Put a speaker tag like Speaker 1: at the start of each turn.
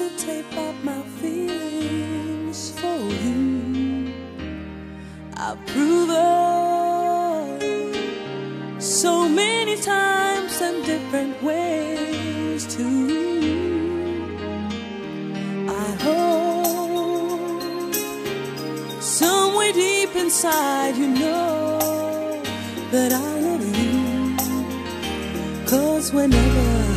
Speaker 1: To tape up my feelings for you. I've proven so many times and different ways to you. I hope somewhere deep inside you know that I love you. Cause whenever